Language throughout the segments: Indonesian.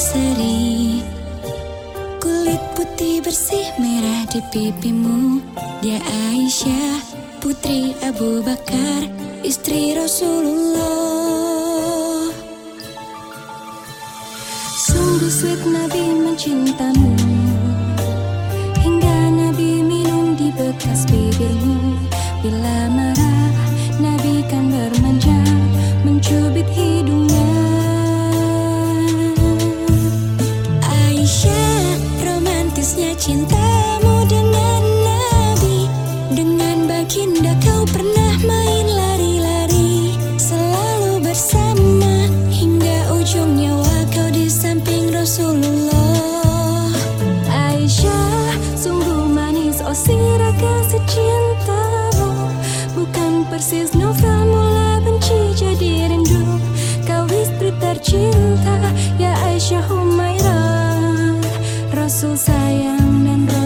berseri. Kulit putih bersih merah di pipimu. Dia Aisyah putri Abu Bakar Istri Rasulullah. Sungguh sweet Nabi mencintamu cintamu dengan Nabi. Dengan baginda kau pernah main lari-lari. Selalu bersama hingga ujung nyawa kau di samping Rasulullah. Aisyah sungguh manis oh sirah kasih cintamu. Bukan persis novel mula benci jadi rindu. Kau istri tercinta ya Aisyah Humairah. Rasul sayang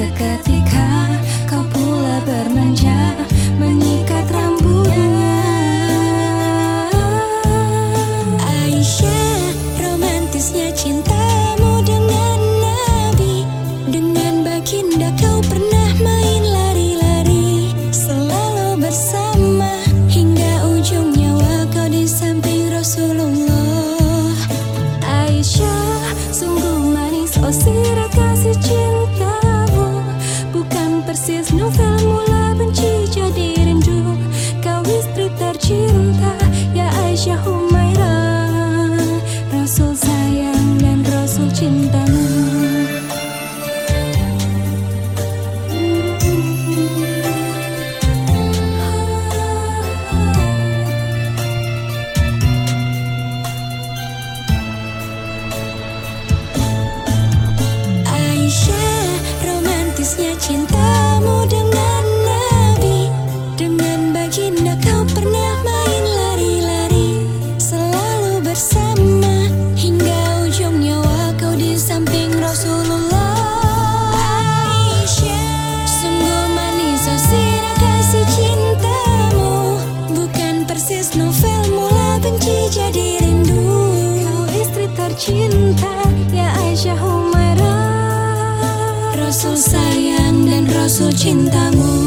Seketika kau pula bermanja Menyikat rambutnya. Aisyah romantisnya cintamu dengan Nabi. Dengan baginda kau pernah main lari-lari Selalu bersama. Hingga ujung nyawa kau di samping Rasulullah. Aisyah sungguh manis oh novel mula benci jadi rindu. Kau istri tercinta ya Aisyah Humairah Rasul sayang dan Rasul cintamu. Aisyah romantisnya cintamu benci jadi rindu. Kau istri tercinta ya Aisyah Humairah Rasul sayang dan Rasul cintamu